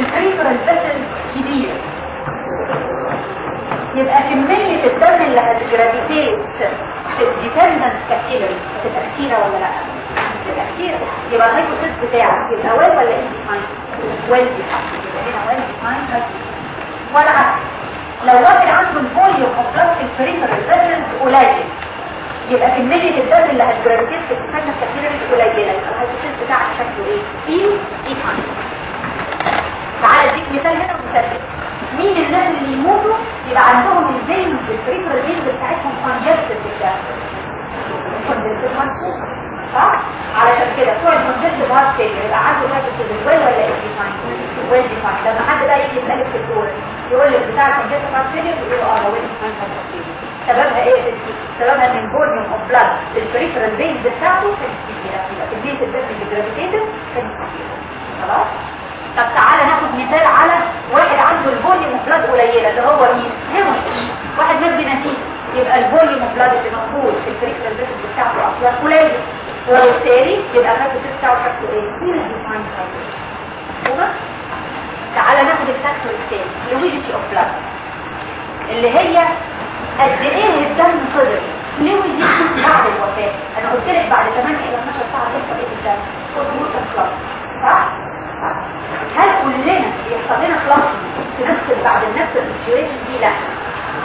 البريفرال فيسل كبير. يبقى كمية الدم اللي هتجرافيتيت في ال dependent capillary هتبقى كتيرة ولا لأ؟ هتبقى كتيرة يبقى ال hypostasis بتاعك يبقى ولا ill defined؟ well defined يبقى هنا well defined والعكس لو واحد عنده ال volume of blood في ال peripheral vessel قليل. يبقى كمية الدم اللي هت gravitate في ال dependent capillary قليلة. يبقى ال hypostasis بتاعك شكله إيه؟ إيه تعالى اديك مثال هنا ومثال مين الناس اللي يموتوا؟ يبقى عندهم ال vein ال peripheral veins بتاعتهم congested مرسوم صح؟ علشان كده بتوع ال congested heart failure يبقى عنده hypostasis well ولا إيه؟ well لما حد بقى يجي يسالك في الدور يقول لك بتاع ال congested heart failure يقول له آه well defined hypostasis سببها إيه؟ سببها إن ال volume of blood ال peripheral veins بتاعته كانت كبيره كانت كبيره خلاص؟ طب تعالى ناخد مثال على واحد عنده ال volume of blood قليلة اللي هو مين هيموش واحد مات بنتيجه يبقى ال volume of blood اللي موجود في ال peripheral vessel بتاعته أصلا قليل وبالتالي يبقى الفاتو بتاعه شكله إيه تعالى ناخد ال factor الثاني fluidity of blood اللي هي قد إيه الدم فضل fluidity بعد الوفاة. أنا قلت لك بعد 8 إلى 12 ساعة يحصل إيه في الدم؟ خد موت صح؟ هل كلنا بيحصل لنا خلاص في نفس بعد نفس ال situation دي؟ لا.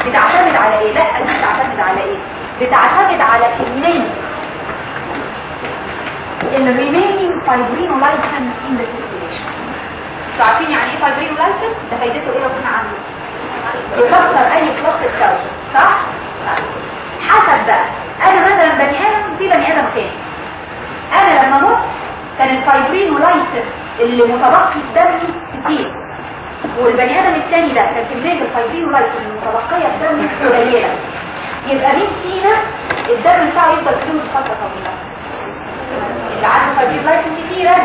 بتعتمد على إيه؟ لا دي بتعتمد على إيه؟ بتعتمد على كميه ال remaining fibrinolysin in the circulation عارفين يعني إيه fibrinolysin ده فايدته إيه لو كنا عنه؟ يكسر أي فلوس الكاوش صح؟ حسب بقى. أنا مثلا بني آدم في بني آدم تاني. أنا لما مت كان ال fibrinolysin اللي متبقي الدم كتير. والبني آدم الثاني ده كان كمية ال fibrinolysin المتبقيه في دمه قليله يبقى مين فينا الدم بتاعه يفضل فيه فتره طويلة. اللي عنده فايبرينولايت كتيرة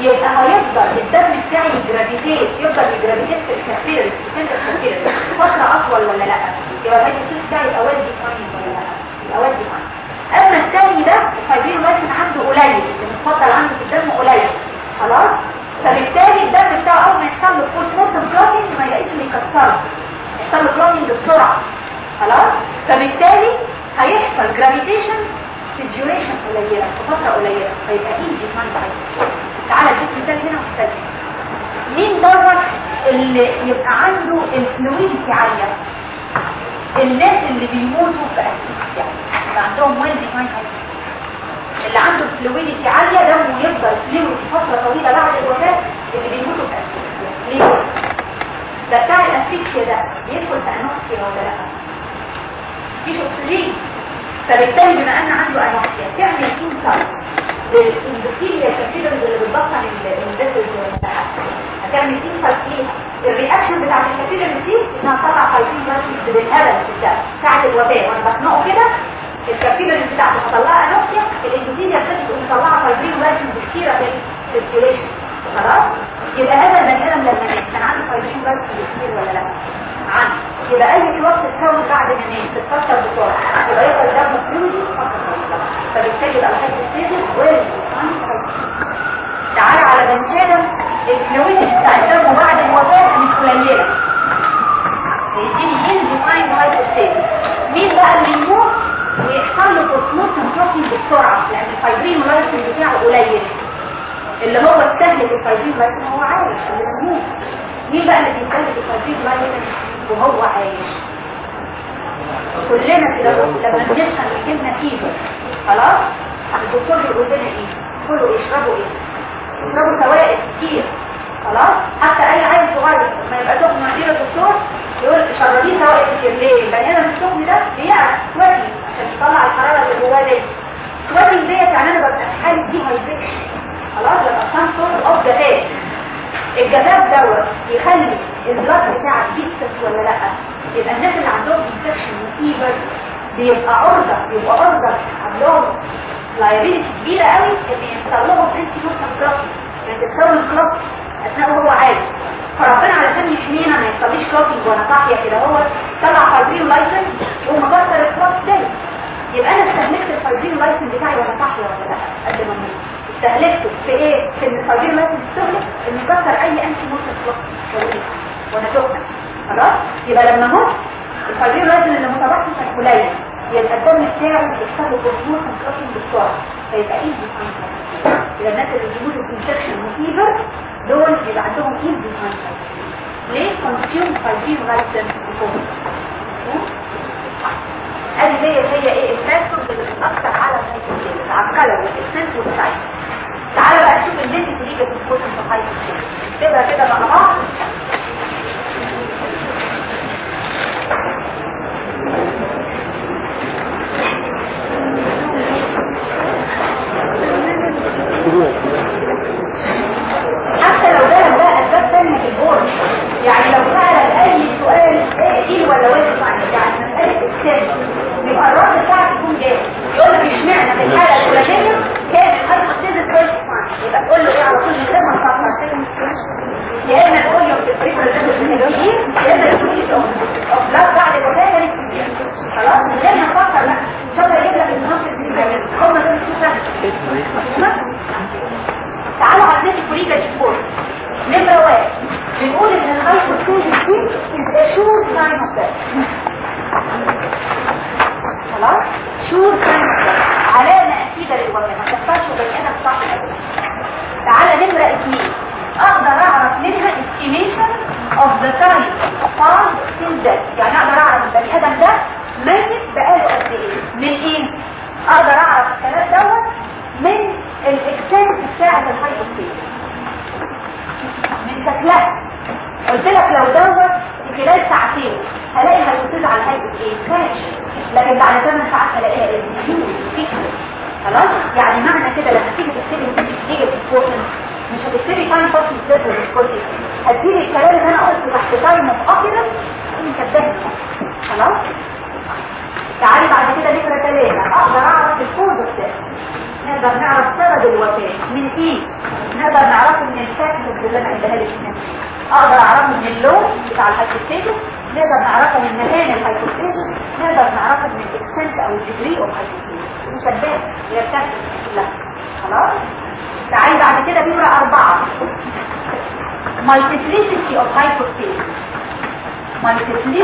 يبقى هيفضل الدم بتاعي ي gravitate يفضل ي gravitate في ال capillaries في فترة أطول ولا لأ؟ يبقى الهيدروسيس بتاعي يبقى well defined ولا لأ؟ يبقى well defined أما الثاني ده ال fibrinolysin عنده قليل المفضل عنده في الدم قليل. خلاص؟ فبالتالي الدم بتاعه اول ما يحصل له postmortem clotting ما يلاقيش يكسره يحصل له clotting بسرعة. خلاص؟ فبالتالي هيحصل gravitation في ال duration قليلة في فترة قليلة. فيبقى إزاي؟ faint تعالى اديك مثال هنا ومثال مين دوت اللي يبقى عنده ال fluidity عالية؟ الناس اللي بيموتوا في اسيستيا عندهم well defined اللي عنده fluidity عالية دمه يفضل fluid فترة طويلة بعد الوفاة اللي بيموتوا ب asphyxia ليه؟ ده بتاع ال asphyxia ده بيدخل في anoxia ولا لا؟ مفيش أكسجين فبالتالي بما أن عنده anoxia تعمل excite لل endothelial capillaries اللي بتبطل ال endothelials ولا لا؟ هتعمل excite ليها ال reaction بتاع ال capillaries دي إنها تطلع فايتين بس بالهبل ساعة الوفاة وأنا بخنقه كده ال capillaries بتاعته هطلعها anoxia ال endothelial بتاعته تقوم مطلعها fibrinolysin كتيره في السيركيوليشن. خلاص؟ يبقى هذا البني آدم لما مات كان عنده فايبرين ولايسن كتير ولا لا؟ عنده. يبقى أي كلاس تتكون بعد ما مات تتكسر بسرعة. يبقى يبقى الدم فلويدي فبالتالي يبقى الحاجة ستيبل تعالى على بني آدم الفلويد بتاع الدم بعد الوفاه مش قليلة. يديني جين ديفاين هايبوستيبل مين بقى اللي يموت؟ ويحصل له بوستمورتم بروتين بسرعة لأن الفايبرين لايسن بتاعه قليل. اللي هو استهلك الفايبرين لايسن هو عايش السموم مين بقى اللي بيستهلك الفايبرين لايسن وهو عايش؟ كلنا كده لما بنفهم الكلمة فيبر خلاص؟ الدكتور بيقول لنا إيه؟ كله يشربوا إيه؟ يشربوا سوائل كتير. خلاص. حتى أي عيل صغير لما يبقى سخن مدير الدكتور يقول شربيه سوائل كتير ليه البني آدم السخن ده بيعرف سوائل عشان يطلع الحرارة اللي جواه دي. سوائل ديت يعني أنا ببقى في حالة dehydration خلاص ببقى some sort of جفاف الجفاف دوت يخلي ال blood بتاعك يكسس ولا لأ؟ يبقى الناس اللي عندهم infection و fever بيبقى عرضه بيبقى عرضه عندهم liability كبيرة قوي إن يحصل لهم antemortem clots يعني تكسروا ال clots اثناء وهو عايش فربنا علشان يحمينا ما يحصليش clotting وأنا صاحيه كده. هو طلع fibrinolysin يقوم مكسر ال clots تاني. يبقى أنا استهلكت ال fibrinolysin بتاعي وأنا صاحيه ولا لا؟ قد ما أموت استهلكته في إيه؟ في إن ال fibrinolysin تستهلك إن يكسر أي antemortem clots وأنا سخنه خلاص؟ يبقى لما هو ال fibrinolysin اللي متوسط قليل. يبقى الدم بتاعه بيحصل له clot contraction بالسرعه فيبقى faint يبقى الناس اللي بيجيبوا infection و fever دول بيبقى عندهم ايزي فاين ليه كونسيوم فايبرين لايسن ادي دي هي إيه الفاكتور اللي بتاثر على الهايبوثيسيس على الكلر والاكسنت والسايز تعالى بقى نشوف البنت اللي جت الفوتو في الهايبوثيسيس كده كده مع بعض حتى لو ده بقى اسباب البورد يعني لو سأل اي سؤال إيه ولا واجب يعني مسألة السن يبقى الرد بتاعك يكون جاهز يقول لك اشمعنى في الحالة الفلانية كان الهايبوثيسيس كويس يبقى تقول له إيه على طول من غير ما تفكر يا اما تقول بتفريق الجديد يا اما تقول اوف لا بعد الوفاة كانت كبيرة خلاص من غير ما تفكر لا ان شاء الله يجيب لك النص هم دول تعالوا على الناس الكوليجة دي نمرة واحد بنقول إن الهايبوثيسيس دي is a sure sign of death خلاص؟ sure sign of death علامة أكيدة للوفاة ما تختارش بني آدم صح تعالى نمرة اثنين أقدر أعرف منها estimation of the time till death يعني أقدر أعرف البني آدم ده ميت بقاله قد إيه؟ من إيه؟ أقدر أعرف الكلام دوت من الاكسنت بتاعة الهايبوثيسيس من شكلها. قلت لك لو دوت في خلال ساعتين هلاقي الهايبوثيسيس على هيئه إيه ماشي. لكن بعد 8 ساعات هلاقيها إيه خلاص؟ يعني معنى كده لما تيجي تكتبي نيجي الفورن مش هتكتبي تايم باس إزاي ولا هتجيبي الكلام اللي أنا قلته تحت تايم اوف اوبيرنس مكتبه خلاص؟ تعالي بعد كده نقرأ ثلاثة أقدر أعرف الكود بتاعي نقدر نعرف سبب الوفاة. من إيه؟ نقدر نعرفه من الشكل اللي أنا اديها لك أقدر أعرفه من اللون بتاع الهايبوثيسيس نقدر نعرفه من مكان الهايبوثيسيس نقدر نعرفه من الاكسنت أو الديجري اوف هايبوثيسيس مشبهه هي الشكل كلها خلاص؟ تعالي بعد كده نمرة أربعة. Multiplicity of hypothesis. Multiplicity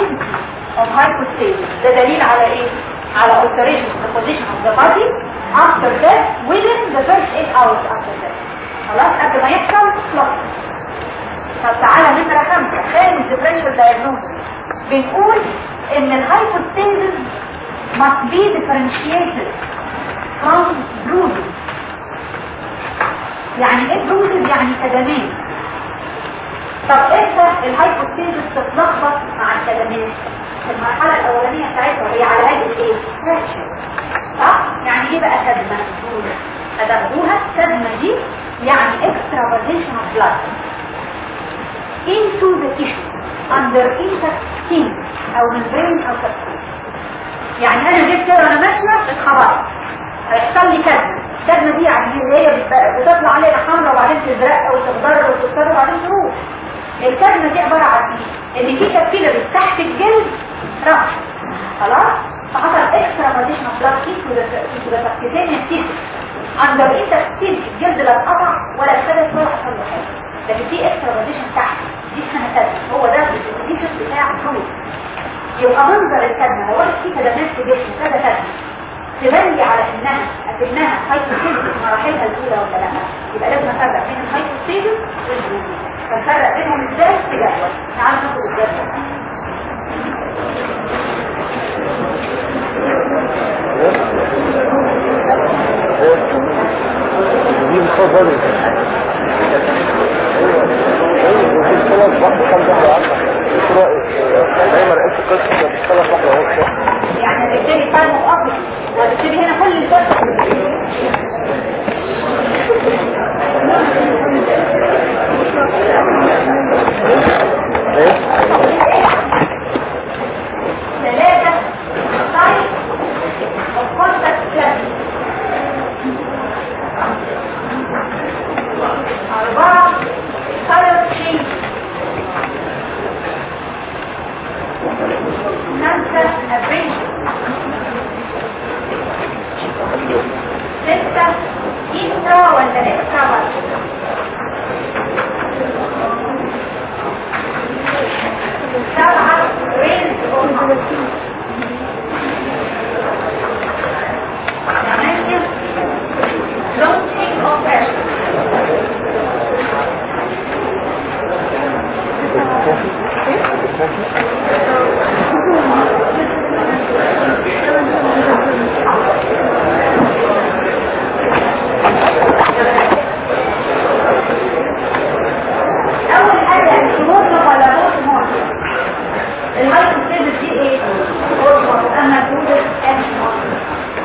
of hypothesis. ده دليل على إيه؟ على alteration of the position of the body. After death within the first 8 hours after death خلاص قبل ما يحصل clock طب تعالى نمرة خمسة. خامس differential diagnosis. بنقول إن الهايبوثيسيس must be differentiated from bruising يعني إيه bruising يعني كدمات. طب إمتى الهايبوثيسيس تتلخبط مع الكدمات. المرحلة الأولانية بتاعتها هي على هيئة إيه؟ يعني إيه بقى كدمة؟ هتاخدوها الكدمة دي يعني extravasation of blood. Into the tissue. Under intact skin أو membrane أو substance يعني أنا جيت كده وأنا ماشية اتخبطت هيحصل لي كدمة. الكدمه دي يعني اللي هي بتطلع عليها حمراء وبعدين تزرق وتخضر وتصفر وبعدين تروح. الكدمة دي عبارة عن إيه؟ إن في capillary تحت الجلد ruptured. خلاص؟ فحصل extravasation of blood the subcutaneous tissue under intact skin الجلد لا اتقطع ولا ابتدت ولا حصل له حاجة لكن في extravasation تحت. دي اسمها كدمه هو ده ال definition بتاع ال bruise يبقى منظر الكدمه لو في كدمات في جسم كذا كدمه تبني على انها اكنها hypostasis مراحلها الأولى ولا لا يبقى لازم أفرق بين ال hypostasis وال bruises فنفرق بينهم إزاي؟ في جدول تعالوا ناخد الجدول يعني تايم اوف اوفيس وهتبتدي هنا كل الفترة ثلاثة تايم اوف كونتاكت كلاس أربعة color change خمسة abrasion اول حاجة انتيموتر ولا بوتموتر الهايبوثيسيس دي إيه بوتموتر اما البوتر انتيموتر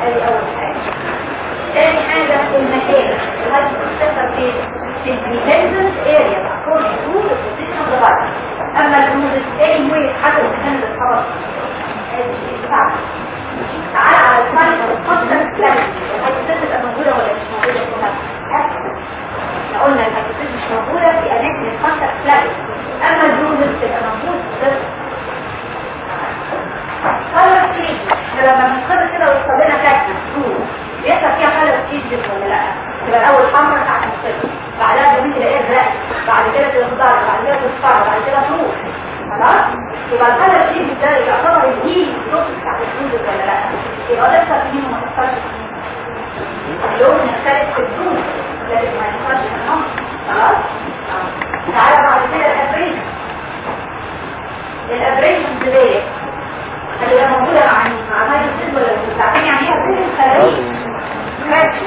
ادي اول حاجة تاني حاجة المكان الهايبوثيسيس دي في الديبندنت اريا the position of the body. اما المكان اللي اتحرك ادي شيء صعب تعالى على الفايل والكونتاكت كلاريتي الهايبوثيسيس تبقى موجوده ولا مش موجوده إحنا قلنا ال hypostasis مش موجودة في أماكن ال contact pallor أما الجوزس تبقى موجود بس color changes لما بنخبط كده ويوصل لنا كاتمة جوه بيحصل فيها color changes ولا لا تبقى الأول حمرا تحت الصفر بعدها جميل تلاقيها ازرق بعد كده تخضر بعد كده تصفر بعد كده تروح. خلاص؟ يبقى ال color changes ده يعتبر ال healing process بتاعت الجوزس ولا لا؟ يبقى ده فيه وما فيه. اللون يختلف في الجوز لكن ما يحصلش في النص خلاص. تعالى بعد كده الابريشن الابريشن دي هتبقى موجودة مع؟ مع الهايدروجين ولا مش عارفين يعني إيه ابريشن خارجي سكراتش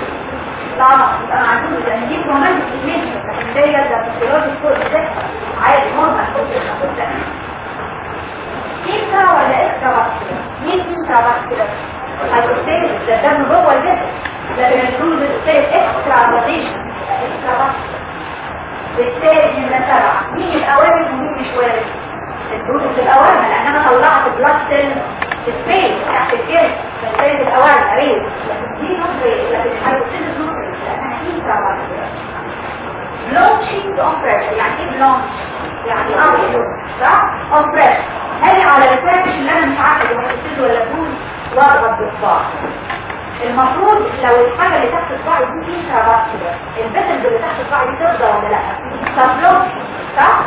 طبعا يبقى معدوم لأن دي كمان لكن دي ده فيسيولوجي كود ده عادي نورمال كود ده انترا ولا باسكولار مين انترا باسكولار هيبوستيز ده الدم جوه الجسم لكن الجلوز ستيز اكسترا باسكولار بالتالي من سبعة مين الأوامر ومين مش وارد الجلوز الأوامر لأن أنا طلعت سيل ريز لكن يعني إيه بلونش يعني ابيض صح؟ هاجي على اللي أنا مش عارفة دي هتبتدي ولا تكون واضغط بصباعي المفروض لو الحاجة اللي تحت صباعي دي فيها باسكولار البسل اللي تحت صباعي دي تفضى ولا لا؟ تفلوش صح؟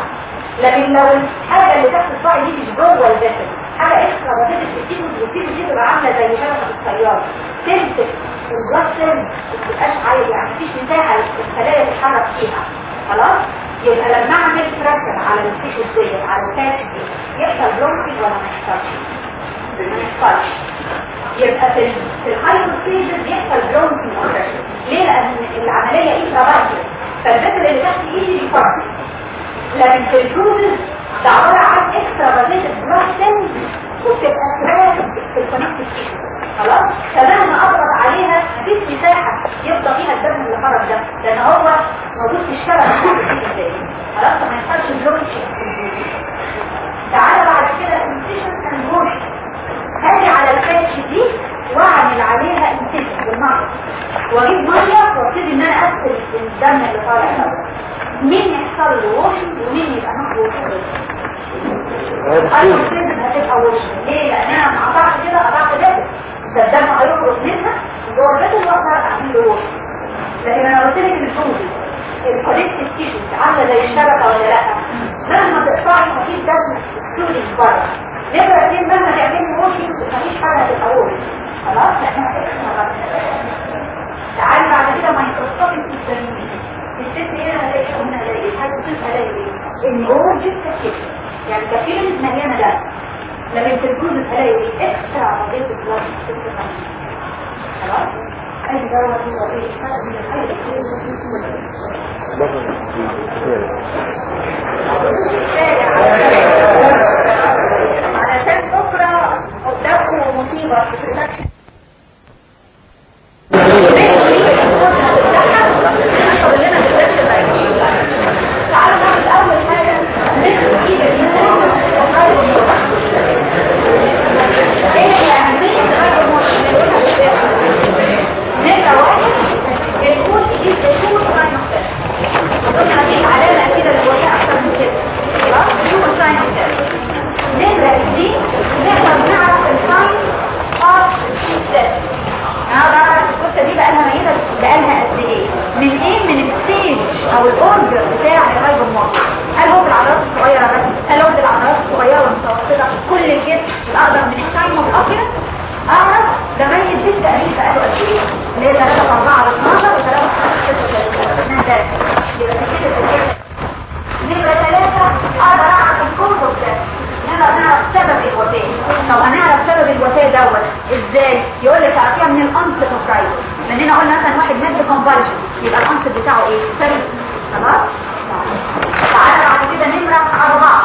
لكن لو الحاجة اللي تحت صباعي دي مش جوه البسل حاجة اكسترا بسيطه بتيجي وتيجي دي تبقى عاملة زي شبكه السياره تمسك البلاد سيل ما تبقاش عايز يعني مفيش مساحه للخلايا تتحرك فيها. خلاص؟ يبقى لما أعمل pressure على ال tissue دي على الكاس دي يحصل blanching ولا ما يحصلش؟ ما يحصلش. يبقى في ال- في ال hypostasis يحصل blanching pressure ليه؟ لأن العملية intravascular فال vessel اللي تحت إيدي دي فرغ لكن في ال bruises ده عباره عن extra blood cell وبتبقى trapped في ال connective tissue خلاص؟ فمهما اضغط عليها مفيش مساحه يفضى فيها الدم اللي خرج ده. لأن هو موجود في الشبكه خلاص؟ ما يحصلش blanching تعالى بعد كده incision and هاجي على ال patch دي. واعمل عليها incision بالميه واجيب ميه وابتدي إن أنا اغسل الدم اللي طالع ده مين يحصل له washing ومين يبقى not washing ال hypostasis هتبقى washing ليه؟ لأن أنا قطعت كده قطعت ده. ده الدم هيخرج منها جوه الجسم واقدر أعمل له واشنج لكن أنا قلت لك الفوزي الكوليكتيف تيشوز عامله زي الشبكه ولا لأ. مهما تقطعي مفيش دم سوري بره نقدر اتنين مهما تعملي واشنج مفيش حاجة هتبقى واشنج خلاص لانها اكسترا تعالي بعد كده مايكروسكوبيك التسميم الست هنا هلاقي قلنا هلاقي بتبقى هلاقي. إيه الجورج كتير يعني كتير مليانة لكن في الجوز هلاقي اكسترا بيض بلاد خلاص اي دواء هو إيه فرق من الحاجة علشان بكرة قدامكم مصيبة في البرودكشن تعالوا نعمل اول حاجة نكتب ايد اليمين وقرب إيه يعني مين غير نمرة واحد بنقول ايد بشور ساين اوف قلنا دي علامة كده اللي هي أكتر من كده خلاص بشور ساين اوف نمرة اثنين نقدر نعرف الساين اوف ذات أنا بعرف القصة دي بقى لها ميته بقى لها قد إيه؟ من إيه؟ من الستيج أو الاورجر بتاع الهايب الموت هل هو في العضلات الصغيرة بس؟ هل هو في العضلات الصغيرة والمتوسطة؟ كل الجسم الاقدر من التايم أوف كده اعرف ده ميت دي تقريبا بقى له قد إيه؟ اللي هي 3 4 على 12 و 3 5 6 يبقى كده نمرة ثلاثة أقدر أعرف سبب الوفاة. طب هنعرف سبب الوفاة دوت؟ إزاي؟ يقول لك تعرفيها من ال onset of لاننا قلنا مثلا واحد مات convulsion يبقى ال onset بتاعه إيه؟ سريع خلاص تعالى بعد كده نمرة أربعة.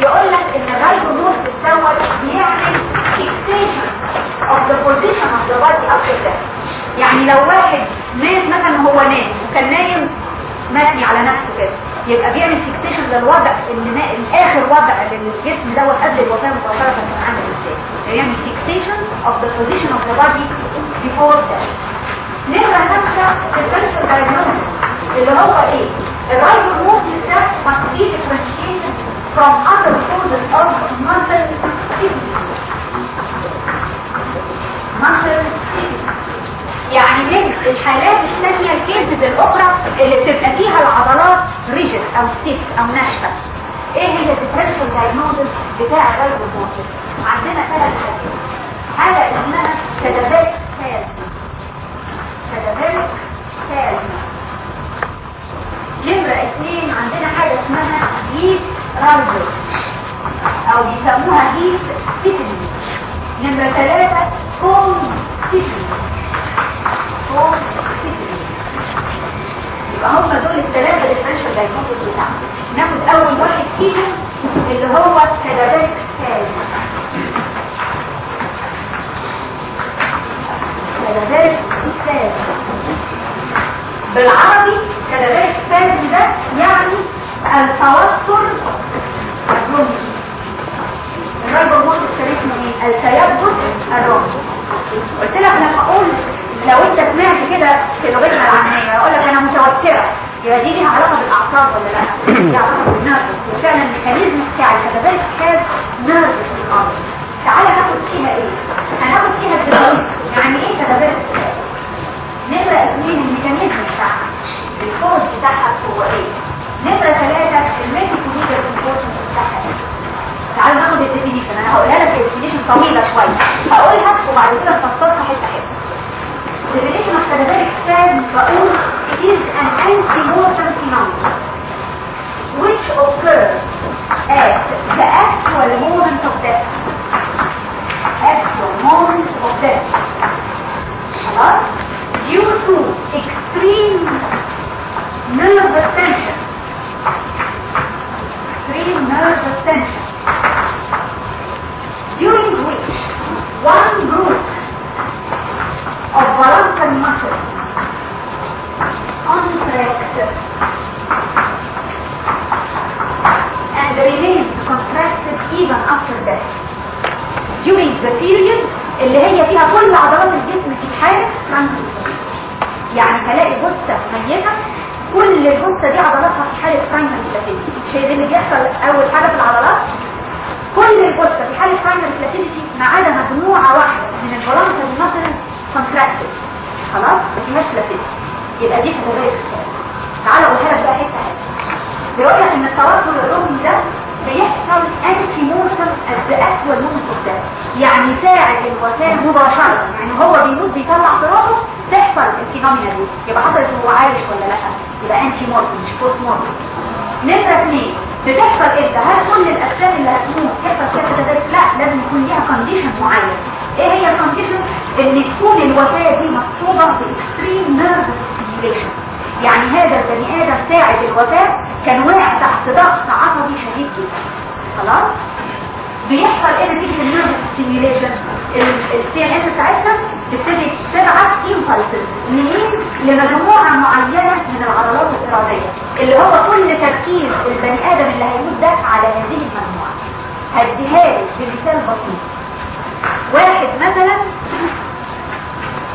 يقول لك إن الرايبوزوم دوت بيعمل fixation of the position of the body after death يعني لو واحد نام مثلا هو نام وكان نايم مبني على نفسه كده يبقى بيعمل fixation للوضع اللي الآخر وضع للجسم دوت قبل الوفاة مباشرة كان عامل إزاي؟ بيعمل fixation of the position of the body before death. نمرة خمسة differential diagnosis اللي هو إيه؟ الرايبو موفمنت ده be differentiated from other causes of muscle muscle يعني من الحالات الثانية ال cases الأخرى اللي بتبقى فيها العضلات rigid أو stiff أو ناشفة. إيه هي ال differential diagnosis بتاع ال rigor mortis عندنا ثلاث حاجات حاجة اسمها cadaveric spasm نمرة اثنين عندنا حاجة اسمها heat rigor أو بيسموها heat stiffening نمرة ثلاثة cold stiffening يبقى هم دول الثلاثة differential diagnosis بتاعهم. ناخد أول واحد فيهم اللي هو cadaveric بالعربي cadaveric spasm ده يعني التوتر. الرمي ال rigor mortis اسمه إيه التيبس الرمي قلت لك لما أقول لو أنت سمعت كده في لغتنا العامية أقول لك أنا متوترة. يبقى دي ليها علاقة بالأعصاب ولا لا؟ ليها علاقة بالنرف وفعلا الميكانيزم بتاع الكتابات كان نرف في الأرض تعالى ناخد فيها إيه هناخد فيها الدراسه يعني إيه كتابات نمرة اثنين الميكانيزم بتاعها الكود بتاعها هو إيه نمرة ثلاثة الميكانيزم بتاعها. إيه تعالوا ناخد الديفينيشن. أنا هقولها لك الديفينيشن طويلة شوية. هقولها وبعد كده نفصلها حتة حتة definition of cadaveric spasm بقول is an anti-mortal phenomenon which occurs at the actual moment of death. Actual moment of death. خلاص due to extreme nervous tension extreme nervous tension during which one group of voluntary muscle contracted and remains contracted even after death during the period اللي هي فيها كل عضلات الجسم في حالة يعني هلاقي جثة ميتة كل الجثة دي عضلاتها في حالة primary flaccidity مش اللي بيحصل أول حاجة في العضلات. كل الجثة في حالة primary flaccidity ما عدا مجموعة واحدة من ال voluntary muscle contracted خلاص؟ ما فيهاش flaccidity يبقى دي category تعالى أقولها لك بقى حتة حتة بيقول لك إن التوتر الرمي ده بيحصل at the actual moment of death يعني ساعه الوفاة مباشرة. يعني هو بيموت بيطلع ترابه تحصل ال phenomena دي يبقى حصلت هو عايش ولا لأ؟ يبقى ante mortem مش post mortem نمرة اثنين بتحصل إمتى؟ هل كل الأجسام اللي هتموت تحصل كده كده لأ لازم يكون ليها condition معين. إيه هي ال condition إن تكون الوفاة دي مصحوبه ب extreme nerve stimulation يعني هذا البني آدم ساعه الوفاة كان واقع تحت ضغط عصبي شديد جدا. خلاص؟ بيحصل إيه نتيجة ال nerve stimulation ال CNS بتاعتنا تبتدي تبعت impulses منين؟ لمجموعه معينة من العضلات الإرادية اللي هو كل تركيز البني آدم اللي هيموت ده على هذه المجموعة. هديها لك بمثال بسيط. واحد مثلا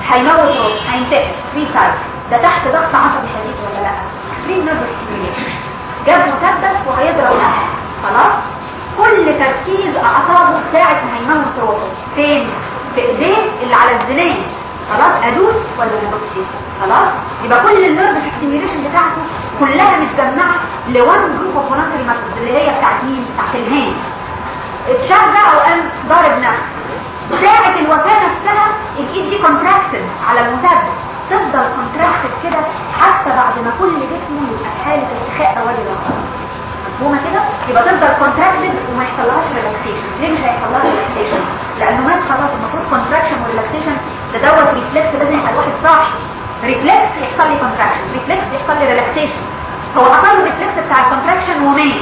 هيموت روح هينتقل في suicide ده تحت ضغط عصبي شديد ولا لأ؟ extreme nerve stimulation جاب مسدس وهيضرب نفسه. خلاص؟ كل تركيز اعصابه ساعة ما هيموت روحه. فين؟ في ايديه اللي على الزناد خلاص أدوس ولا ما أدوسش؟ خلاص؟ يبقى كل ال nerve stimulation بتاعته كلها متجمعة ل one group of اللي هي بتاعت مين؟ بتاعت ال hand اتشجع وقام ضارب نفسه. ساعة الوفاة نفسها الإيد دي contracted على المسدس. تفضل contracted كده حتى بعد ما كل جسمه يبقى في حالة ارتخاء أو بعد الوفاة مفهومة كده؟ يبقى تفضل contracted وما يحصلهاش relaxation ليه مش هيحصل لها relaxation لأنه مات خلاص المفروض contraction و relaxation ده دوت reflex لازم يبقى الواحد صاحي. reflex يحصل لي contraction reflex يحصل لي relaxation هو له reflex بتاع ال contraction ومات.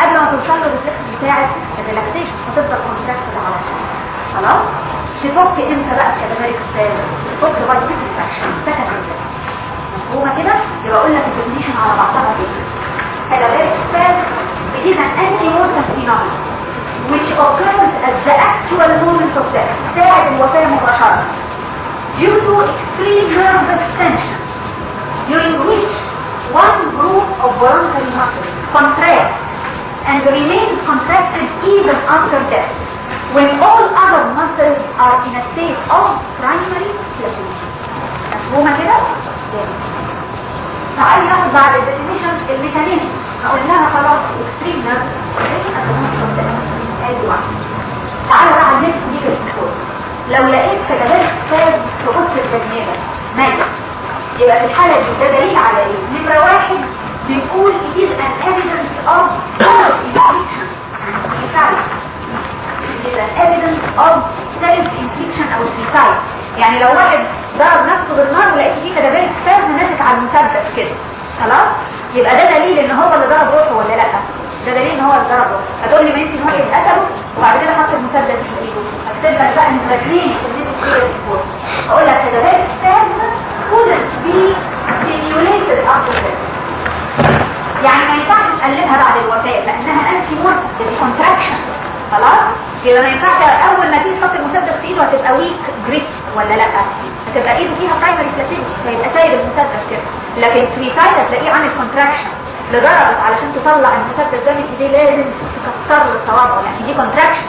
قبل ما توصل له ال reflex بتاع ال relaxation هتفضل contracted على طول. خلاص؟ تفك إمتى بقى كذلك تفك بعد contraction second مفهومة كده؟ يبقى أقول لك الديفينيشن على بعضها كده. كذلك it is an anti-mortem phenomenon which occurs at the actual moment of death ساعة الوفاة مباشرة due to extreme nervous tension during which one group of voluntary muscles contracts and remains contracted even after death when all other muscles are in a state of primary flexibility مفهومة كده؟ تعالي ناخد بعد ال definition ال mechanism هقول لها خلاص extreme nerve تعالى بقى على النفس دي لو لقيت cadaveric spasm في البني آدم ميت يبقى في الحالة دي ده دليل على إيه؟ نمرة واحد بنقول it is an evidence of self-infliction it is an evidence of self-infliction أو suicide يعني لو واحد ضرب نفسه بالنار ولقيت فيه cadaveric spasm ناتج على المسدس كده. خلاص؟ يبقى ده دليل إن هو اللي ضرب روحه ولا لأ؟ ده دليل إن هو اللي ضرب روحه. هتقول لي ما يمكن واحد قتله وبعد كده حط المسدس في ايده هكتب لك بقى إن فاكرين أقول لك cadaveric spasm couldn't simulated after death يعني ما ينفعش تقلبها بعد الوفاة لأنها ante mortem دي contraction خلاص يبقى ما ينفعش أول ما تيجي تحط المسدس في إيده هتبقى weak grip ولا لأ؟ هتبقى إيده فيها primary flaccidity فيبقى سايب المسدس كده. لكن suicide هتلاقيه عامل contraction لدرجة علشان تطلع المسدس ده من إيديه لازم تكسر له صوابعه يعني دي contraction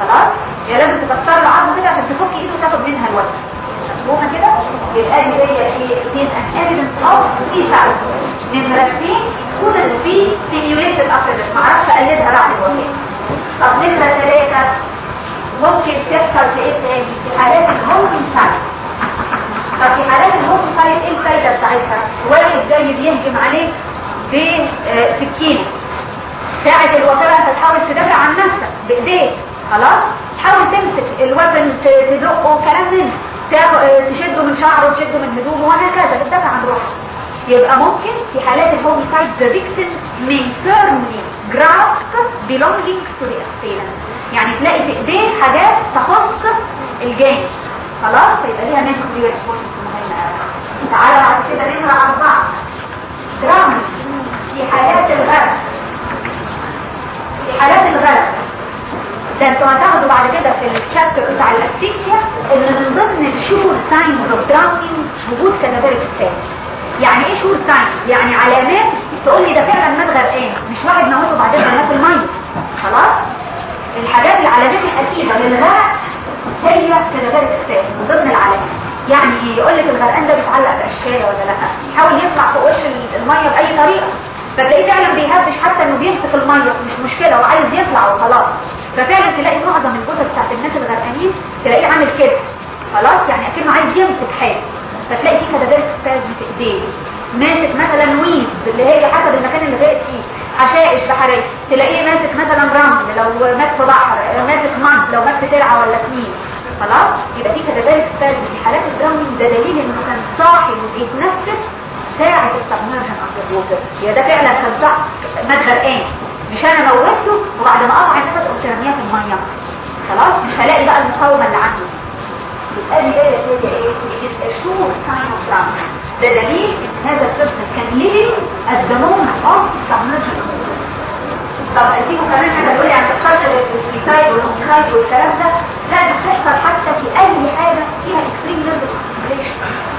خلاص؟ يا لازم تكسر له عظمة كده عشان تفك إيده وتاخد منها ال weapon. مفهومة كده؟ يبقى دي هي an evidence of suicide 2 couldn't be simulated after ما أعرفش اقلدها بعد الوفاة. طب نمرة ثلاثة ممكن تحصل في إيه تاني؟ في حالات ال homicide طب في حالات ال homicide إيه الفايدة بتاعتها؟ واحد جاي بيهجم عليك بسكينة ساعة الوفاة انت تحاول تدافع عن نفسك بايديك خلاص؟ تحاول تمسك الوزن تدقه كلام من تشده من شعره وتشده من هدومه وهكذا تدافع عن روحك يبقى ممكن في حالات ال homicide the victim may firmly belonging to the assailant يعني تلاقي في ايديه حاجات تخص الجاني خلاص؟ فيبقى ليها medicolegal importance مهمة تعالى بعد كده نمرة أربعة drowning في حالات الغرق. في حالات الغرق. ده أنتوا هتاخدوا بعد كده في ال chapter بتاع ال asphyxia ان من ضمن ال sure signs of drowning وجود cadaveric spasm يعني إيه sure sign يعني علامات تقول لي ده فعلا مات غرقان. مش واحد موته بعدين رماه في الميه خلاص؟ الحاجات العلامات الأكيدة للغرق هي cadaveric spasm من ضمن العلامات. يعني إيه؟ يقول لك الغرقان ده بيتعلق بقشاية ولا لأ؟ يحاول يطلع فوق وش المية بأي طريقة. فتلاقيه فعلا بيهبش حتى إنه بيمسك المية. مش مشكلة وعايز يطلع وخلاص. ففعلا تلاقي معظم الجثث بتاعت الناس الغرقانين تلاقيه عامل كده. خلاص؟ يعني أكنه عايز يمسك حاجة. فتلاقي في cadaveric spasm في إيديه. ماسك مثلا weeds اللي هي حسب المكان اللي غرقت فيه. حشائش بحرية. تلاقيه ماسك مثلا رمل لو مات في بحر ماسك mud لو مات في ترعة ولا سنين خلاص؟ يبقى في cadaveric spasm في حالات ال drowning ده دليل إنه كان صاحي وبيتنفس ساعة ال submersion under water يا ده فعلا كان صح مات غرقان مش أنا موته وبعد ما قطع النفس قمت رمياه في المية. خلاص؟ مش هلاقي بقى المقاومة اللي عنده دي إيه هي إيه؟ الشور ساين اوف دراما ده دليل إن هذا الطفل كان ليه الدموم اوف سبمرجن طب أديكم كمان حاجة تقول لي عن الخرشه السبيتايد والهوميسايد والكلام ده؟ لا دي بتحصل حتى في أي حاجة فيها اكستريم نيرفس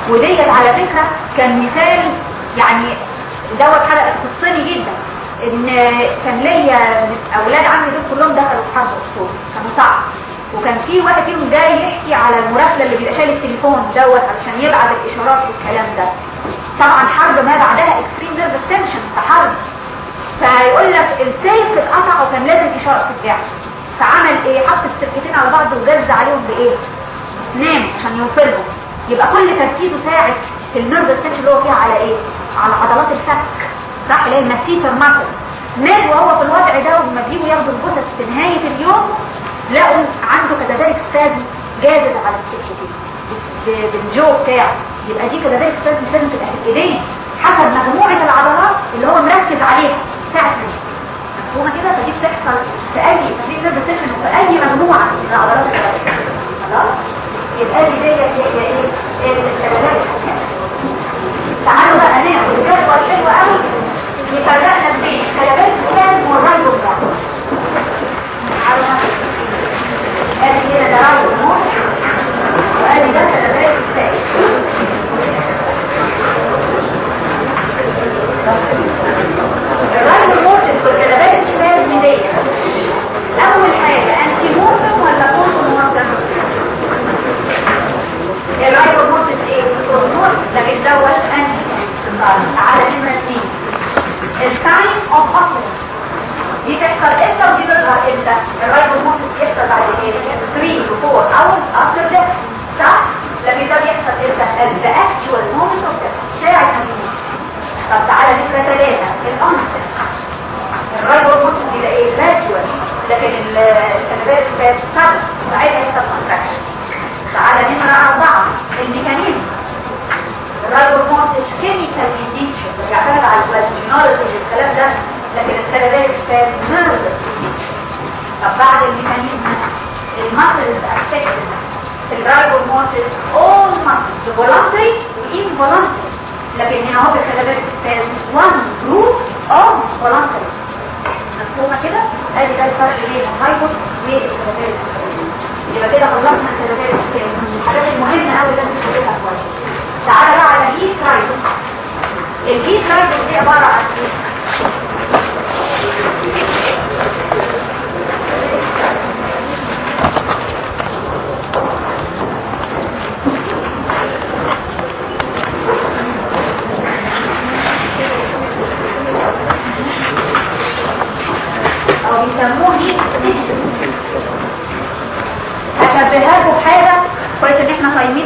وديت على فكرة كان مثال يعني دوت حاجة تخصني جدا. إن كان ليا أولاد عمي دول كلهم دخلوا في حرب كانوا صعب. وكان في واحد فيهم جاي يحكي على المراسلة اللي بيبقى شايل التليفون دوت علشان يبعت الإشارات والكلام ده. طبعا حرب ما بعدها extreme nervous tension فحرب فيقول لك السلك اتقطع وكان لازم إشارة تتبعت. فعمل إيه؟ حط السلكتين على بعض وجز عليهم بإيه؟ سنانه عشان يوصلهم. يبقى كل تركيزه ساعة ال nervous tension اللي هو فيها على إيه؟ على عضلات الفك. صح اللي هي ال masseter muscle مات وهو في الوضع ده وما لقوا عنده cadaveric spasm جازز على السلكتين بال jaw بتاعه. يبقى دي cadaveric spasm مش لازم تبقى ايدين حسب مجموعة العضلات اللي هو مركز عليها. ساعة هو كده؟ فدي بتحصل في أي فدي كده بتحصل في أي مجموعة من العضلات. خلاص؟ يبقى دي هي إيه؟ تعالوا بقى ناخد جدول حلو قوي. يفرقنا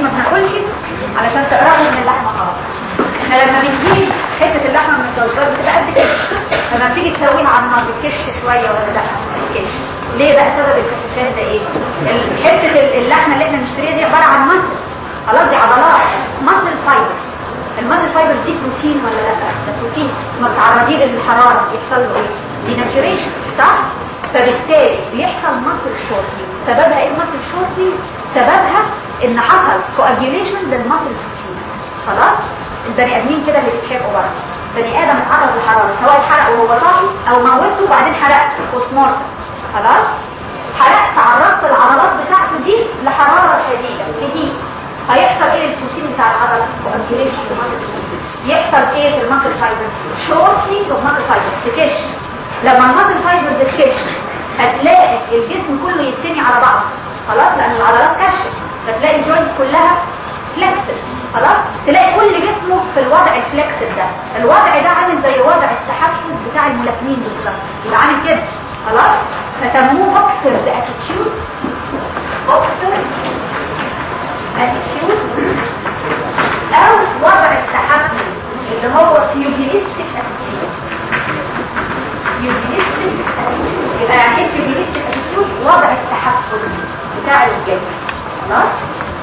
بناكلش علشان تقربوا من اللحمة خالص إحنا لما بنجيب حتة اللحمة من الجزار بتبقى قد كده. لما بتيجي تسويها على النار بتكش شوية ولا لا؟ بتكش. ليه بقى سبب الكشاشات ده إيه؟ ال- حتة ال- اللحمة اللي إحنا بنشتريها دي عبارة عن muscle. خلاص دي عضلات. muscle fiber ال muscle fiber دي بروتين ولا لا؟ ده بروتين. ما بتعرضيه للحراره يحصل له إيه؟ denaturation صح؟ فبالتالي بيحصل muscle shortening سببها إيه؟ ال muscle shortening سببها إن حصل coagulation لل muscle protein خلاص؟ البني آدمين كده اللي بيتشافوا بره بني آدم اتعرض للحراره سواء اتحرق وهو صاحي أو موته وبعدين حرقته post mortem خلاص؟ حرقت عرضت العضلات بتاعته دي لحرارة شديدة. كتير هيحصل إيه للبروتين بتاع العضلة؟ coagulation يحصل إيه في ال muscle fiber shortening في ال muscle fiber تكش لما ال muscle fiber تكش هتلاقي الجسم كله يتني على بعض خلاص؟ لأن العضلات كشت فتلاقي ال joint كلها flexed خلاص؟ تلاقي كل جسمه في الوضع ال flexed ده. الوضع ده عامل زي وضع التحفز بتاع الملاكمين بالظبط. يبقى عامل كده. خلاص؟ فسموه boxer attitude boxer attitude أو وضع التحفز اللي هو pugilistic attitude pugilistic يبقى يعني إيه pugilistic attitude وضع التحفز خلاص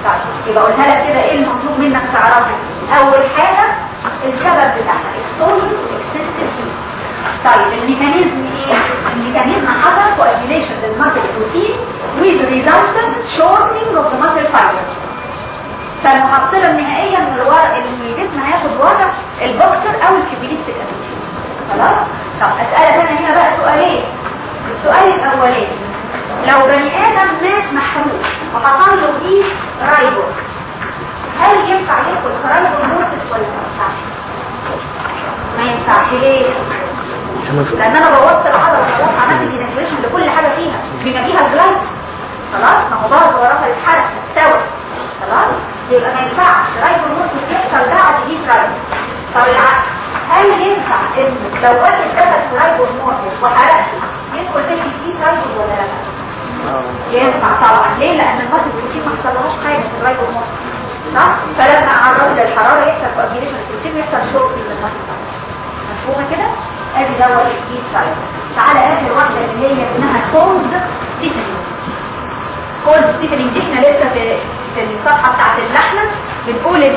طيب يبقى قلنا لك كده إيه المطلوب منك تعرفه؟ أول حاجة السبب بتاعها excessive طيب ال mechanism إيه؟ ال mechanism حصل coagulation لل muscle protein with resultant shortening of the muscle fibers فالمحصلة النهائية من الورق اللي الجسم هياخد وضع البوكسر أو ال pugilistic attitude خلاص؟ طب أسألك أنا هنا بقى سؤالين. السؤال الأولاني. لو بني آدم مات محروق وحصل له إيه رايبو هل ينفع يأكل rigor mortis ولا ما ينفعش؟ ما ينفعش ليه؟ لأن أنا بوظت العضلة خلاص عملت denaturation لكل حاجة فيها. بما فيها الجلايد خلاص ما هو برضه وراها الحرق استوى خلاص يبقى ما ينفعش. rigor mortis يحصل بعد heat rigor طب العكس هل ينفع إن لو واحد دخل في rigor mortis وحرقته يدخل فيه heat rigor ولا لا؟ ينفع طبعا ليه لأن ال muscle protein ما حصلهاش حاجة في الرايبو صح فلما اعرض للحراره يحصل coagulation ال protein يحصل شوك لل muscle مفهومه كده ادي دوت الجيل سايد تعالى اخر واحدة اللي هي اسمها كولد stiffening cold stiffening دي إحنا لسه في الصفحه بتاعت اللحمه ان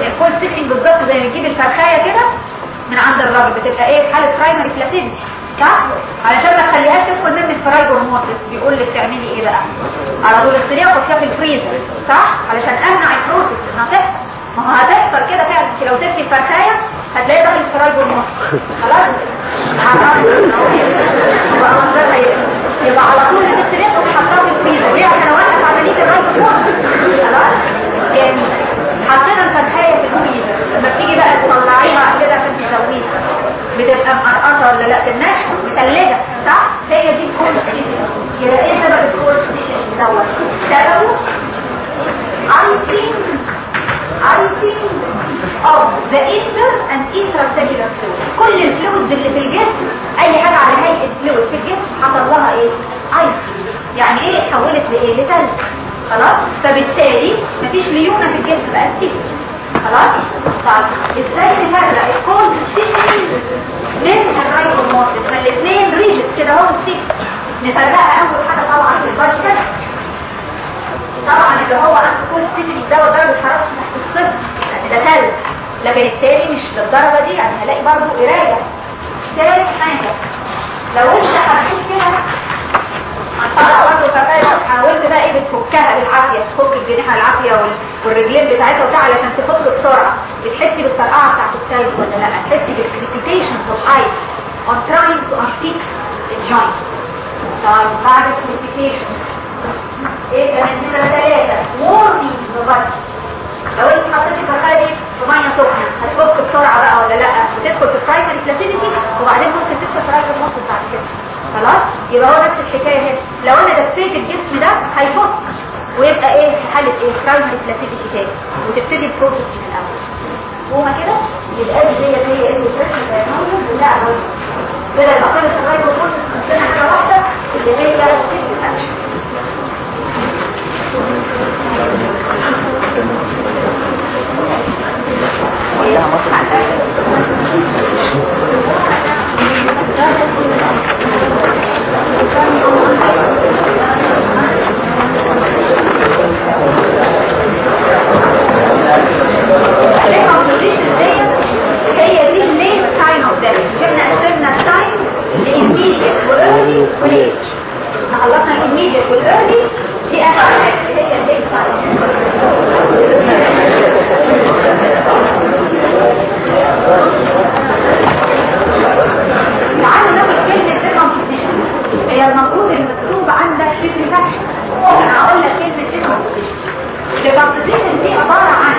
ال cold stiffening بالظبط زي ما تجيب الفرخايه كده من عند الراجل بتبقى إيه في حاله primary flaccidity صح علشان ما تخليهاش تدخل منك في rigor mortis بيقول لك تعملي إيه بقى على طول اختريها وحطيها في الفريزر صح؟ علشان أمنع ال process انها تحصل ما هو هتحصل كده فعلا. انت لو سبتي الفرخاية هتلاقي داخل ال rigor mortis خلاص؟ يبقى على طول الاختريها وتحطها في الفريزر ليه؟ عشان اوقف عمليه mortis خلاص؟ جميل حطينا الفرخاية في الفريزر لما بتيجي بقى تطلعيها كده عشان تسويها. بتبقى مقرقصة ولا لا؟ تنشف متلجة صح؟ هي دي ال cold stiffening يبقى إيه سبب ال cold stiffening دوت؟ سببه icing icing of the inter and intracellular fluid كل ال fluids اللي في الجسم اي حاجة على هيئة fluid في الجسم حصل لها إيه؟ icing يعني إيه اتحولت لايه؟ لتلج خلاص فبالتالي مفيش ليونة في الجسم بقى stiff خلاص طيب إزاي نفرق ال cold stiffening من ال rigor mortis ما الاثنين rigid كده اهو stiff نفرقها اول حاجة طبعا في ال body طبعا اللي هو cold stiffening ده درجه حرارته تحت الصفر يعني ده ثلج لكن التاني مش للدرجة دي يعني هلاقي برضه قراية. ثالث حاجة. لو انت هتشوف كده هنطلع برضه فرخايه حاولت بقى إيه بتفكها بالعافية تفك الجناح العافية وال- والرجلين بتاعتها وبتاع علشان تفك بسرعة. بتحسي بالطرقعه بتاعت التلج ولا لا؟ تحسي بال crepitation of ice on trying to unfix the joint. طيب بعد ال crepitation إيه كمان ثلاثة warming the body لو انت حطيتي دي في ميه سخنه هتفك بسرعة بقى ولا لا وتدخل في ال primary flaccidity وبعدين ممكن تدخل في ال muscle بعد كده خلاص يبقى هو نفس الحكاية هنا لو أنا دفيت الجسم ده هيفك ويبقى إيه في حاله إيه primary flaccidity تاني وتبتدي ال process من الأول هما كده يبقى دي هي هي اللي بترسم لا هو كده يبقى خلص وال process عندنا حاجة واحدة اللي هي الاكشن هي دي الليل ساين اوف دامج إحنا قسمنا و early و late خلصنا ال immediate وال early دي اخر حاجة هي تعالوا ناخد كلمة decomposition هي المفروض المكتوب عندك putrefaction أنا هقول لك كلمة decomposition decomposition دي عبارة عن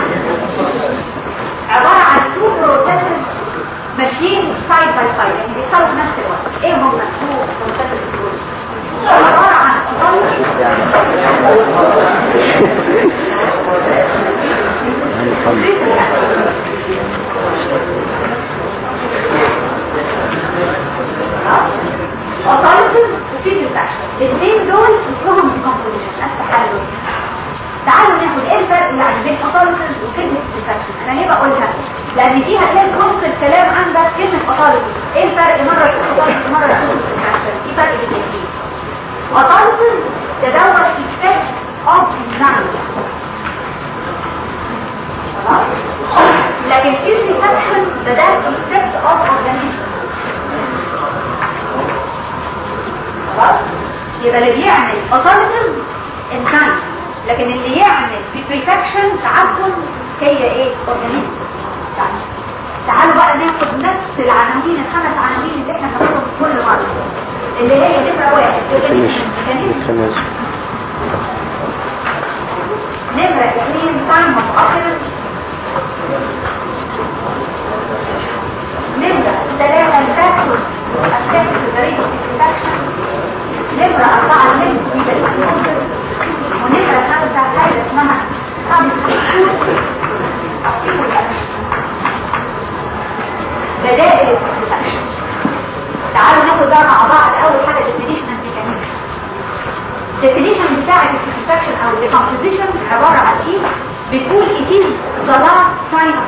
عبارة عن two processes ماشيين side by side يعني بيحصلوا في نفس الوقت. إيه هم two processes دول عبارة عن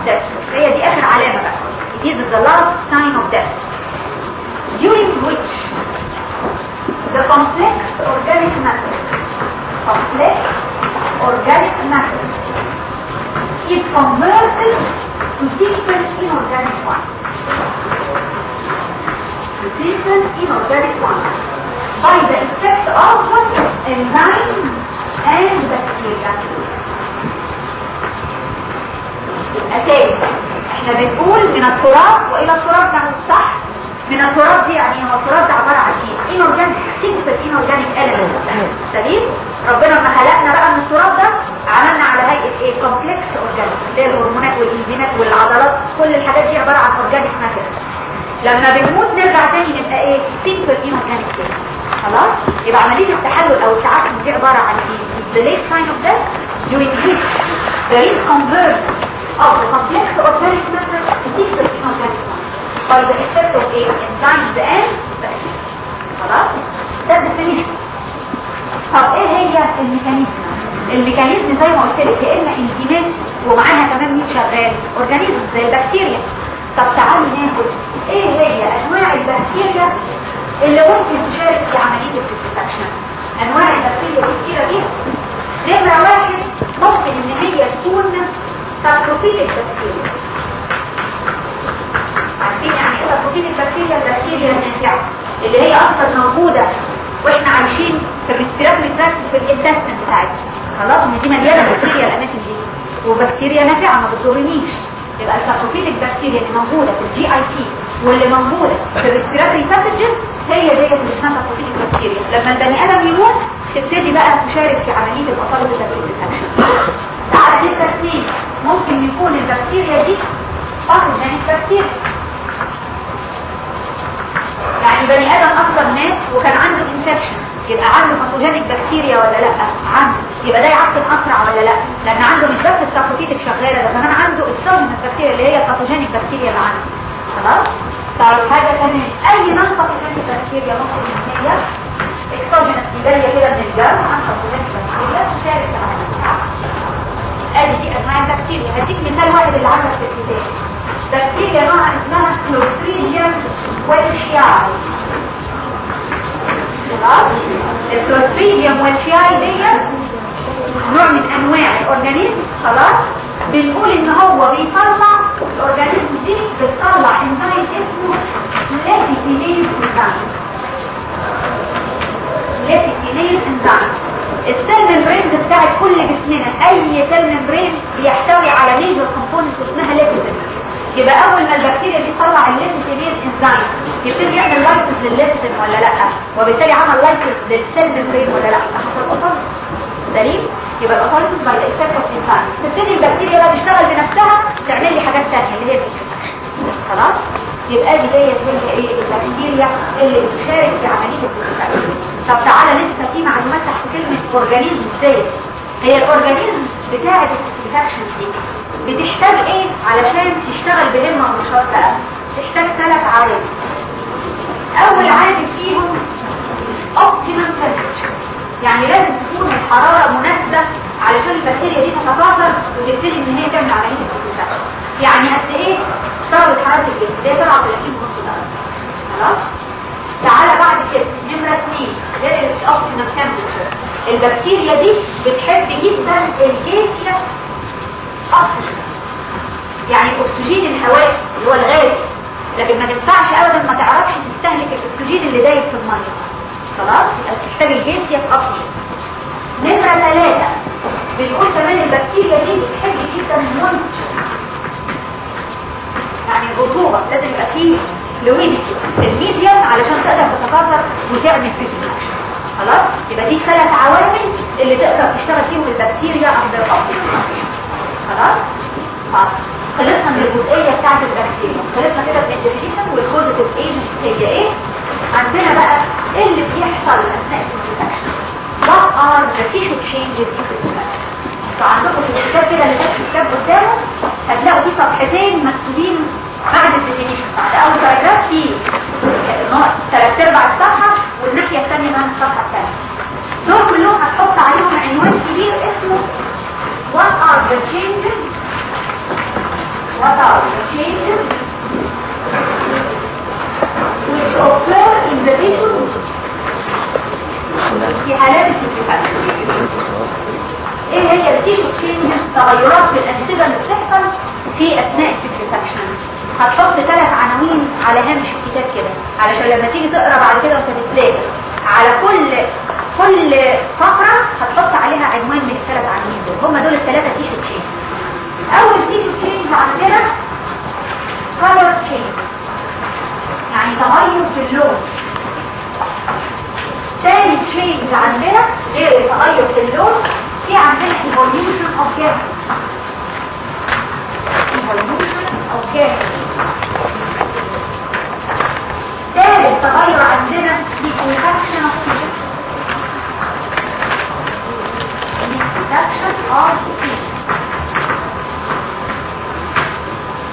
death هي دي آخر علامة بقى it is the last sign of death during which the complex organic matter complex organic matter is converted to simple inorganic one. To simple inorganic one by the effect of enzyme and bacteria. الأساس إحنا بنقول من التراب وإلى التراب ده صح من التراب دي يعني هو التراب ده عبارة عن إيه؟ inorganic simple inorganic element سليم؟ ربنا لما خلقنا بقى من التراب ده عملنا على هيئة إيه؟ complex organic اللي هي الهرمونات والإنزيمات والعضلات كل الحاجات دي عبارة عن organic matter لما بنموت نرجع تاني نبقى إيه؟ inorganic كده خلاص؟ يبقى عملية التحلل أو التعفن دي عبارة عن إيه؟ the late sign of death during which there is conversion خلاص. ده definition طب إيه هي ال mechanism؟ ال mechanism زي ما قلت لك يا إما انزيمات ومعاها كمان مين شغال organism زي البكتيريا. طب تعالوا ناخد إيه هي أنواع البكتيريا اللي ممكن تشارك في عملية الديسكشن أنواع البكتيريا دي كتيرة جدا. نمرة واحد ممكن إن هي تكون saprophytic بكتيريا عارفين يعني إيه تفاصيل البكتيريا البكتيريا النافعه اللي هي أصلا موجوده وإحنا عايشين في ال respiratory tract في ال intestine بتاعتنا خلاص ان دي مليانه بكتيريا الاماكن دي وبكتيريا نافعه ما بتضرنيش يبقى ال saprophytic البكتيريا اللي موجوده في ال GIT واللي موجوده في ال respiratory passages هي ديت اللي اسمها saprophytic البكتيريا لما البني آدم يموت تبتدي بقى تشارك في عمليه الاطاله البكتيريا تعالى اثنين ممكن يكون البكتيريا دي pathogenic بكتيريا يعني بني آدم أصلا مات وكان عنده infection يبقى عنده pathogenic بكتيريا ولا لأ؟ عنده. يبقى ده يعفن أسرع ولا لأ؟ لأن عنده مش بس ال saprophytic شغالة ده كمان عنده السوجن البكتيريا اللي هي ال pathogenic بكتيريا اللي عنده. خلاص؟ تعرف حاجة كمان أي non pathogenic بكتيريا ممكن إن هي exogenous كده من الجو non pathogenic بكتيريا تشارك في عمليه ادي دي انواع البكتيريا هديك مثال واحد اللي عندك في الكتاب بكتيريا نوعها اسمها Clostridium welchii. خلاص؟ ال Clostridium welchii دي نوع من أنواع ال organism خلاص؟ بنقول إن هو بيطلع ال organism دي بتطلع انزيم اسمه lecithinase enzyme lecithinase enzyme ال cell membrane بتاعت كل جسمنا. أي cell membrane بيحتوي على major component اسمها لاتيتيليز يبقى أول ما البكتيريا دي تطلع ال lecithinase enzyme يبتدي يعمل lysis لل lecithin ولا لأ؟ وبالتالي عمل lysis لل cell membrane ولا لأ؟ حصل اوتوماتيك سليم؟ يبقى ال autolysis by ال effect of enzyme تبتدي البكتيريا بقى تشتغل بنفسها تعمل لي حاجات ثانية اللي هي خلاص؟ يبقى دي ديت هي إيه؟ البكتيريا اللي بتشارك في عملية الانفكشن طب تعالى لسه في معلومات تحت كلمة organism إزاي؟ هي ال organism بتاعة ال putrefaction دي بتحتاج إيه؟ علشان تشتغل بهمة ونشاط بقى. تحتاج ثلاث عوامل. أول عامل فيهم optimum temperature. يعني لازم تكون الحرارة مناسبة علشان البكتيريا دي تتكاثر وتبتدي إن هي تعمل عملية الانفكشن يعني قد إيه؟ درجة حرارة الجسم. ده 37 ونص درجة. خلاص؟ تعالى بعد كده نمرة اثنين غير ال optimum temperature البكتيريا دي بتحب جدا ال gaseous oxygen يعني الاكسجين الهوائي اللي هو الغاز لكن ما تنفعش ابدا ما تعرفش تستهلك الأكسجين اللي دايب في المية. خلاص؟ يبقى بتحتاج في اكسجين نمرة ثلاثة بنقول كمان البكتيريا دي بتحب جدا ال moisture يعني الرطوبه لازم يبقى فيه fluidity ال medium علشان تقدر تتكاثر وتعمل فيزيكشن خلاص؟ يبقى دي ثلاث عوامل اللي تقدر تشتغل فيهم البكتيريا عند ال optimum خلاص؟ خلاص خلصنا من الجزئية بتاعت البكتيريا. خلصنا كده من ال definition وال causative agent هي إيه؟ عندنا بقى إيه اللي بيحصل أثناء الانفكشن. What are the tissue changes in فعندكم في الكتاب كده اللي فات الكتاب قدامه هتلاقوا في صفحتين مكتوبين بعد ال definition بعد اول paragraph في ثلاث ارباع الصفحه والناحيه الثانية من الصفحه الثانية دول كلهم هتحط عليهم عنوان كبير اسمه what are the changes what are the changes which occur in the tissue في حالات الانفكشن إيه هي ال tissue change تغيرات في الانسجه اللي بتحصل في اثناء ال putrefaction هتحط ثلاث عناوين على هامش الكتاب كده علشان لما تيجي تقرأ بعد كده وانت بتذاكر. على كل كل فقرة هتحط عليها عنوان من الثلاث عناوين دول. هم دول الثلاثه tissue change أول tissue change عندنا color change. يعني تغير في اللون. ثاني change عندنا غير تغير في اللون. في عندنا evolution of gas evolution ثالث تغير عندنا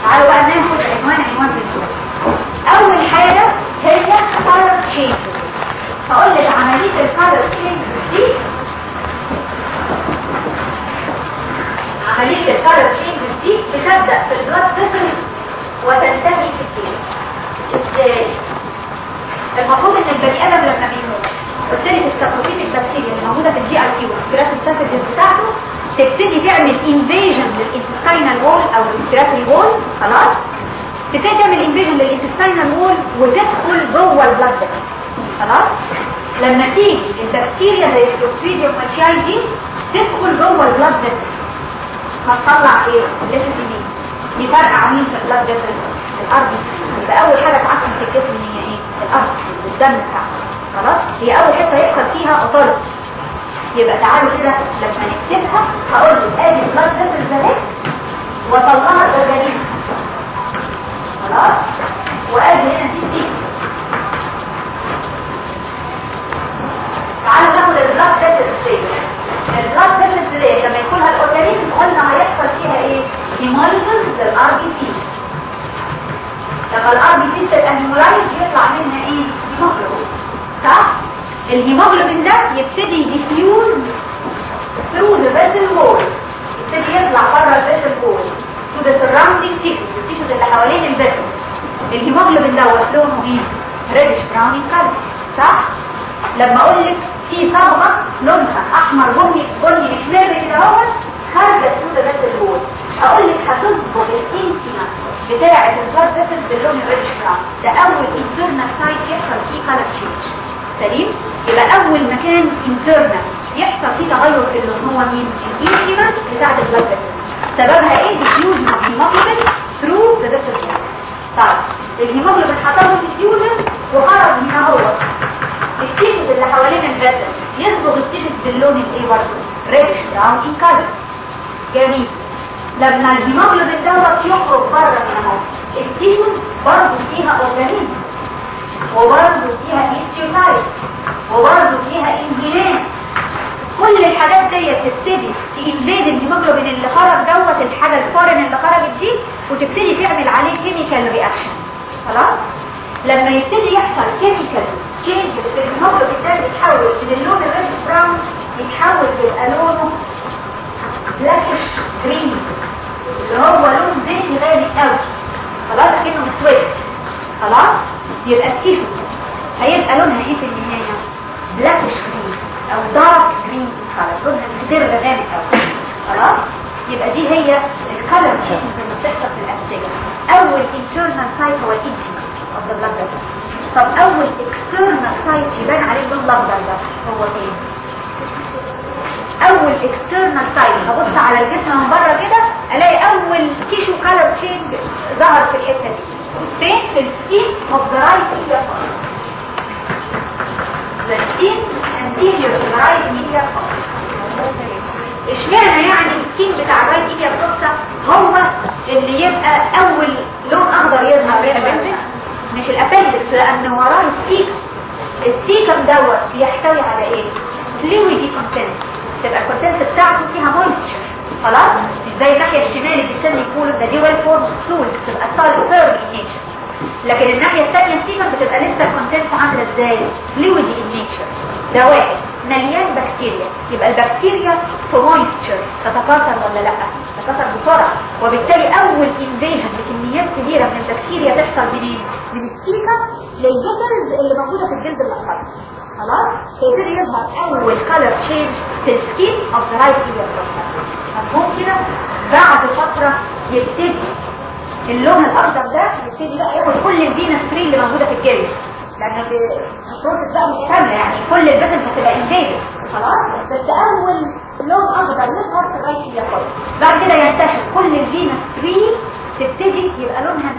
تعالوا بقى ناخد عنوان عنوان بالدول اول حاجة هي color change هقول لك عملية ال color change دي عملية ال color change دي بتبدأ في ال blood vessel وتنتهي في ال tissues إزاي؟ المفروض ان البني آدم لما بيموت قلت لك السكروتين البكتيريا اللي موجوده في ال GIT وال respiratory passages بتاعته تبتدي تعمل invasion ال respiratory wall خلاص؟ تبتدي تعمل انفيجن للانتستينال وول وتدخل جوه البلد خلاص؟ لما تيجي البكتيريا زي الكلوستريديوم ماتشاي دي تدخل جوه البلد هتطلع إيه؟ ليفيتين دي فرق عميل في البلد فيسل الأرض يبقى أول حاجة تعفن في الجسم هي إيه؟ الأرض الدم بتاعها. خلاص؟ هي أول حتة يحصل فيها اطالب يبقى تعالوا كده لما نكتبها هقول لك آدي البلد ده وطلعها ال organism خلاص؟ وادي هنا دي دي. تعالوا ناخد ال blood vessel إزاي ال blood vessel إزاي لما يكونها ال organism قلنا هيحصل فيها إيه؟ hemolysis لل RBC لما ال RBC تبقى hemolyzed يطلع منها إيه؟ هيموجلوبين. صح؟ الهيموجلوبين ده يبتدي ي diffuse through the vessel wall يبتدي يطلع بره ال vessel wall to the surrounding tissues ال tissues اللي حوالين ال vessel ال hemoglobin دوت لونه إيه reddish brown كده color صح؟ لما أقول لك في صبغة لونها أحمر بني بني محمر كده اهوت خارجة through the vessel wall أقول لك هتصبغ ال intima بتاعة ال blood vessel باللون ال reddish brown. ده أول internal site يحصل فيه color change سليم؟ يبقى أول مكان internal يحصل فيه تغير في هو ال intima بتاعه ال blood vessel سببها إيه؟ diffusion of hemoglobin through the vessel طيب الهيموجلوبين حصل له diffusion وخرج من اهو ال tissues اللي حوالين ال vessel يصبغ ال tissues باللون الإيه برضه؟ reddish brown in color جميل. لما الهيموجلوبين دوت يخرج بره من اهو ال tissues برضه فيها organism وبرضه فيها histiocyte وبرضه فيها انزيمات كل الحاجات دي تبتدي ت invade ال hemoglobin اللي خرج دوت الحاجة ال foreign اللي خرجت دي وتبتدي تعمل عليه chemical reaction خلاص؟ لما يبتدي يحصل chemical change في الهيموجلوبين ده يتحول من اللون ال red brown يتحول يبقى لونه blackish green اللي هو لون زيتي غامق قوي. خلاص؟ كأنه مسود خلاص؟ يبقى ال tissue هيبقى لونها إيه في النهاية؟ blackish green أو dark green خلاص لونها كتير غامق خلاص؟ يبقى دي هي ال color change اللي بتحصل في الانسجه أول internal site هو ال intima of the blood طب أول external site يبان عليه اللون الاخضر ده هو إيه؟ أول external site هبص على الجسم من بره كده ألاقي أول tissue color change ظهر في الحتة دي. فين؟ في ال skin of the right the skin anterior to the right إشمعنى يعني ال skin بتاع ال right iliac fossa هو اللي يبقى أول لون أخضر يظهر مش ال appendix لأن وراه ال cecum ال cecum دوت بيحتوي على إيه؟ fluidy content تبقى ال content بتاعته فيها moisture خلاص؟ مش زي الناحية الشمال اللي sigmoid colon ده دي well formed stool بتبقى solid ثيرد nature لكن الناحية الثانية ال cecum بتبقى لسه ال content عاملة إزاي؟ fluidy nature ده واحد. مليان بكتيريا يبقى البكتيريا في moisture تتكاثر ولا لأ؟ تتكاثر بسرعة. وبالتالي أول invasion لكميات كبيرة من البكتيريا تحصل منين من ال cecum لل vessels اللي موجودة في الجلد الأحمر. خلاص؟ هيبتدي يظهر أول color change في ال skin of the right iliac مفهوم كده؟ بعد فترة يبتدي اللون الأخضر ده يبتدي بقى ياخد كل ال venous tree اللي موجودة في الجلد. لأن ال process بقى مكتملة يعني كل البدن هتبقى انجاز خلاص؟ بس أول لون أخضر يظهر في ال right iliac بعد كده ينتشر كل ال venous tree تبتدي يبقى لونها